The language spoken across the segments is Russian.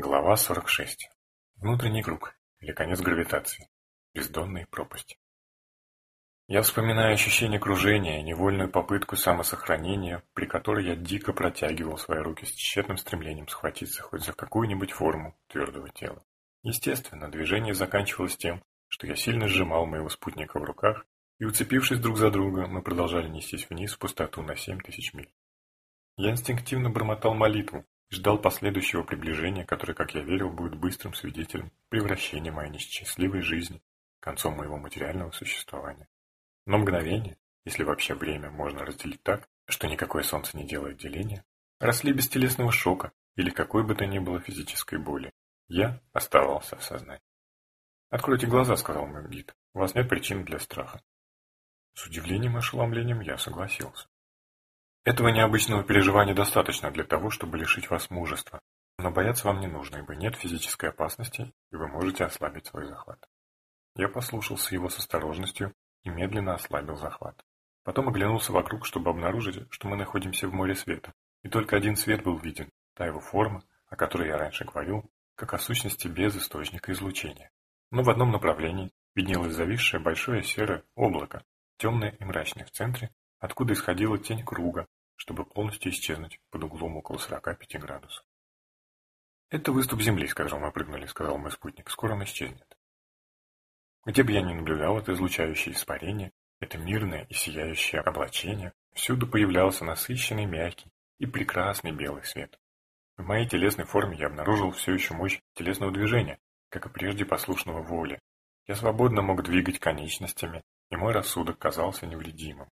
Глава 46. Внутренний круг, или конец гравитации. Бездонные пропасти. Я вспоминаю ощущение кружения и невольную попытку самосохранения, при которой я дико протягивал свои руки с тщетным стремлением схватиться хоть за какую-нибудь форму твердого тела. Естественно, движение заканчивалось тем, что я сильно сжимал моего спутника в руках, и, уцепившись друг за друга, мы продолжали нестись вниз в пустоту на семь тысяч миль. Я инстинктивно бормотал молитву, ждал последующего приближения, которое, как я верил, будет быстрым свидетелем превращения моей несчастливой жизни, концом моего материального существования. Но мгновение, если вообще время можно разделить так, что никакое солнце не делает деления, росли без телесного шока или какой бы то ни было физической боли. Я оставался в сознании. «Откройте глаза», — сказал мой гид. «У вас нет причин для страха». С удивлением и ошеломлением я согласился. Этого необычного переживания достаточно для того, чтобы лишить вас мужества, но бояться вам не нужно, ибо нет физической опасности, и вы можете ослабить свой захват. Я послушался его с осторожностью и медленно ослабил захват. Потом оглянулся вокруг, чтобы обнаружить, что мы находимся в море света, и только один свет был виден, та его форма, о которой я раньше говорил, как о сущности без источника излучения. Но в одном направлении виднелось зависшее большое серое облако, темное и мрачное в центре, откуда исходила тень круга, чтобы полностью исчезнуть под углом около 45 градусов. «Это выступ Земли, с которого мы прыгнули», — сказал мой спутник. «Скоро он исчезнет». Где бы я ни наблюдал это излучающее испарение, это мирное и сияющее облачение, всюду появлялся насыщенный, мягкий и прекрасный белый свет. В моей телесной форме я обнаружил все еще мощь телесного движения, как и прежде послушного воле. Я свободно мог двигать конечностями, и мой рассудок казался невредимым.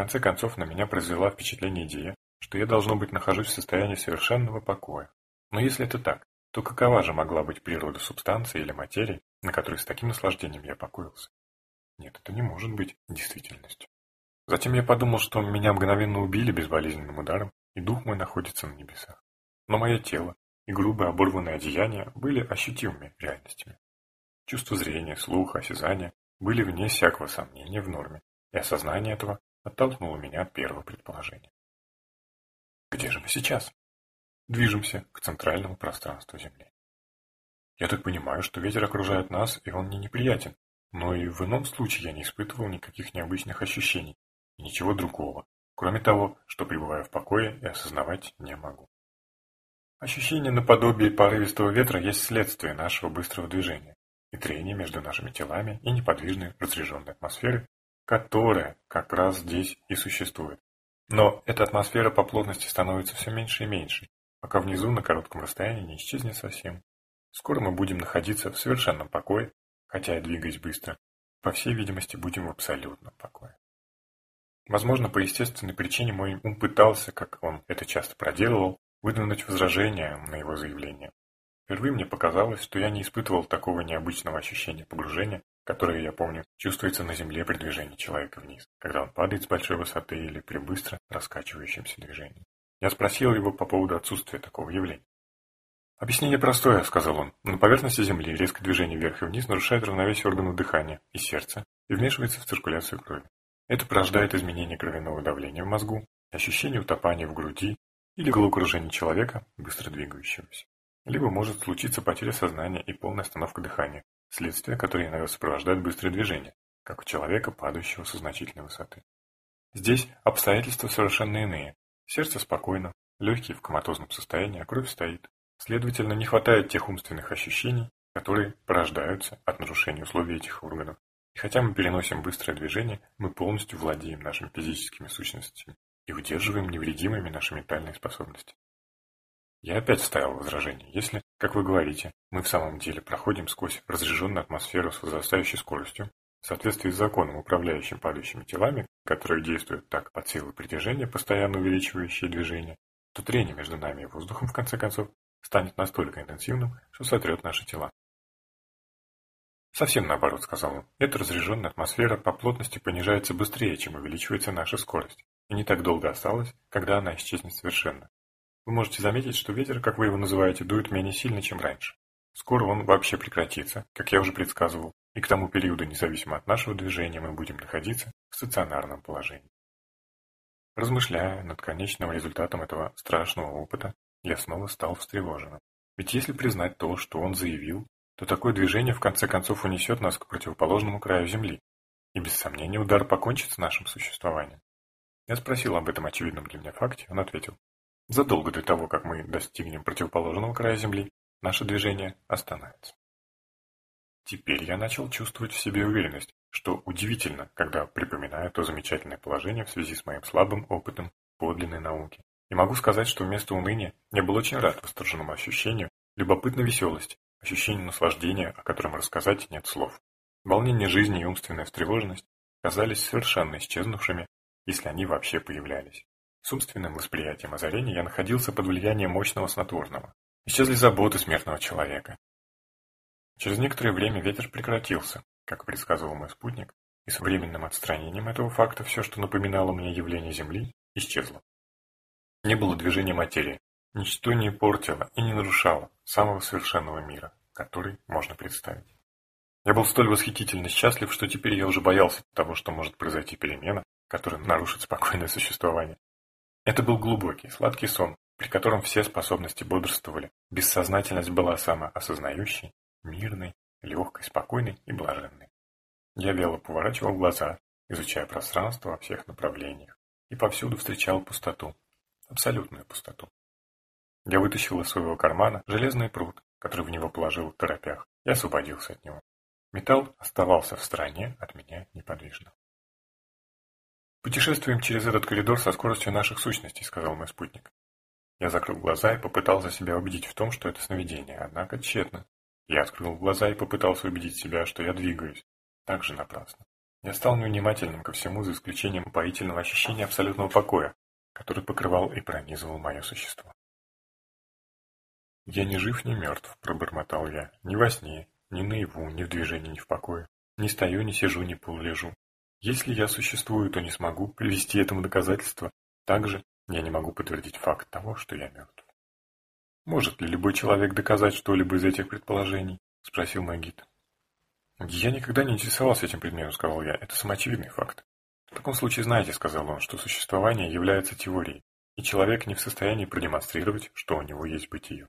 Конце концов, на меня произвела впечатление идея, что я, должно быть, нахожусь в состоянии совершенного покоя. Но если это так, то какова же могла быть природа субстанции или материи, на которой с таким наслаждением я покоился? Нет, это не может быть действительностью. Затем я подумал, что меня мгновенно убили безболезненным ударом, и дух мой находится на небесах. Но мое тело и грубое оборванное одеяние были ощутимыми реальностями. Чувство зрения, слуха, осязания были вне всякого сомнения в норме, и осознание этого оттолкнуло меня от первого предположения. Где же мы сейчас? Движемся к центральному пространству Земли. Я так понимаю, что ветер окружает нас, и он мне неприятен, но и в ином случае я не испытывал никаких необычных ощущений и ничего другого, кроме того, что пребываю в покое и осознавать не могу. Ощущение наподобие порывистого ветра есть следствие нашего быстрого движения и трения между нашими телами и неподвижной разряженной атмосферы, которая как раз здесь и существует. Но эта атмосфера по плотности становится все меньше и меньше, пока внизу на коротком расстоянии не исчезнет совсем. Скоро мы будем находиться в совершенном покое, хотя и двигаясь быстро, по всей видимости, будем в абсолютном покое. Возможно, по естественной причине мой ум пытался, как он это часто проделывал, выдвинуть возражение на его заявление. Впервые мне показалось, что я не испытывал такого необычного ощущения погружения, которое, я помню, чувствуется на Земле при движении человека вниз, когда он падает с большой высоты или при быстро раскачивающемся движении. Я спросил его по поводу отсутствия такого явления. «Объяснение простое», — сказал он. «На поверхности Земли резкое движение вверх и вниз нарушает равновесие органов дыхания и сердца и вмешивается в циркуляцию крови. Это порождает изменение кровяного давления в мозгу, ощущение утопания в груди или головокружение человека, быстро двигающегося. Либо может случиться потеря сознания и полная остановка дыхания, следствие, которое иногда сопровождает быстрое движение, как у человека, падающего со значительной высоты. Здесь обстоятельства совершенно иные. Сердце спокойно, легкие в коматозном состоянии, а кровь стоит. Следовательно, не хватает тех умственных ощущений, которые порождаются от нарушения условий этих органов. И хотя мы переносим быстрое движение, мы полностью владеем нашими физическими сущностями и удерживаем невредимыми наши ментальные способности. Я опять вставил возражение. Если, как вы говорите, мы в самом деле проходим сквозь разряженную атмосферу с возрастающей скоростью, в соответствии с законом, управляющим падающими телами, которые действуют так под силой притяжения, постоянно увеличивающие движение, то трение между нами и воздухом, в конце концов, станет настолько интенсивным, что сотрет наши тела. Совсем наоборот, сказал он. Эта разряженная атмосфера по плотности понижается быстрее, чем увеличивается наша скорость. И не так долго осталось, когда она исчезнет совершенно. Вы можете заметить, что ветер, как вы его называете, дует менее сильно, чем раньше. Скоро он вообще прекратится, как я уже предсказывал, и к тому периоду, независимо от нашего движения, мы будем находиться в стационарном положении. Размышляя над конечным результатом этого страшного опыта, я снова стал встревоженным. Ведь если признать то, что он заявил, то такое движение в конце концов унесет нас к противоположному краю Земли, и без сомнения удар покончит с нашим существованием. Я спросил об этом очевидном для меня факте, он ответил. Задолго до того, как мы достигнем противоположного края Земли, наше движение остановится. Теперь я начал чувствовать в себе уверенность, что удивительно, когда припоминаю то замечательное положение в связи с моим слабым опытом подлинной науки. И могу сказать, что вместо уныния я был очень рад восторженному ощущению любопытной веселости, ощущению наслаждения, о котором рассказать нет слов. Волнение жизни и умственная встревоженность казались совершенно исчезнувшими, если они вообще появлялись. С восприятием озарения я находился под влиянием мощного снотворного. Исчезли заботы смертного человека. Через некоторое время ветер прекратился, как предсказывал мой спутник, и с временным отстранением этого факта все, что напоминало мне явление Земли, исчезло. Не было движения материи, ничто не портило и не нарушало самого совершенного мира, который можно представить. Я был столь восхитительно счастлив, что теперь я уже боялся того, что может произойти перемена, которая нарушит спокойное существование. Это был глубокий, сладкий сон, при котором все способности бодрствовали. Бессознательность была самоосознающей, мирной, легкой, спокойной и блаженной. Я вело поворачивал глаза, изучая пространство во всех направлениях, и повсюду встречал пустоту, абсолютную пустоту. Я вытащил из своего кармана железный пруд, который в него положил в торопях, и освободился от него. Металл оставался в стороне от меня неподвижно. «Путешествуем через этот коридор со скоростью наших сущностей», — сказал мой спутник. Я закрыл глаза и попытался себя убедить в том, что это сновидение, однако тщетно. Я открыл глаза и попытался убедить себя, что я двигаюсь. Так же напрасно. Я стал невнимательным ко всему, за исключением упоительного ощущения абсолютного покоя, который покрывал и пронизывал мое существо. «Я не жив, ни мертв», — пробормотал я, — «ни во сне, ни наяву, ни в движении, ни в покое. Не стою, не сижу, не полулежу. Если я существую, то не смогу привести этому доказательство. Также я не могу подтвердить факт того, что я мертв. «Может ли любой человек доказать что-либо из этих предположений?» – спросил мой. «Я никогда не интересовался этим предметом», – сказал я. «Это самоочевидный факт». «В таком случае знаете», – сказал он, – «что существование является теорией, и человек не в состоянии продемонстрировать, что у него есть бытие.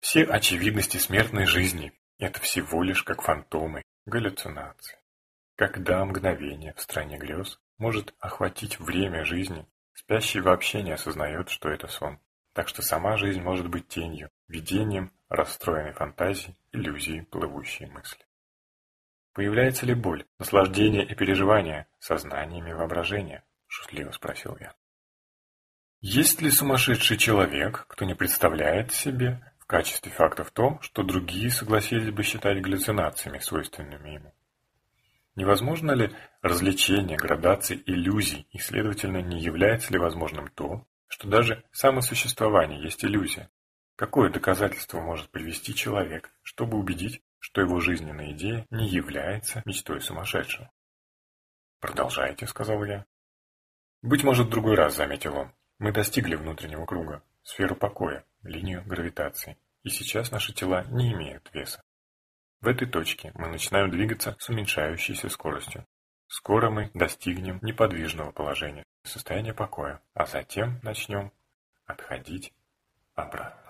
Все очевидности смертной жизни – это всего лишь как фантомы, галлюцинации. Когда мгновение в стране грез может охватить время жизни, спящий вообще не осознает, что это сон. Так что сама жизнь может быть тенью, видением, расстроенной фантазии, иллюзией, плывущей мысли. Появляется ли боль, наслаждение и переживание сознаниями воображения? Шутливо спросил я. Есть ли сумасшедший человек, кто не представляет себе в качестве факта в том, что другие согласились бы считать галлюцинациями, свойственными ему. Невозможно ли развлечение, градации иллюзий, и, следовательно, не является ли возможным то, что даже самосуществование есть иллюзия? Какое доказательство может привести человек, чтобы убедить, что его жизненная идея не является мечтой сумасшедшего? «Продолжайте», — сказал я. «Быть может, другой раз», — заметил он. «Мы достигли внутреннего круга, сферу покоя, линию гравитации, и сейчас наши тела не имеют веса. В этой точке мы начинаем двигаться с уменьшающейся скоростью. Скоро мы достигнем неподвижного положения, состояния покоя, а затем начнем отходить обратно.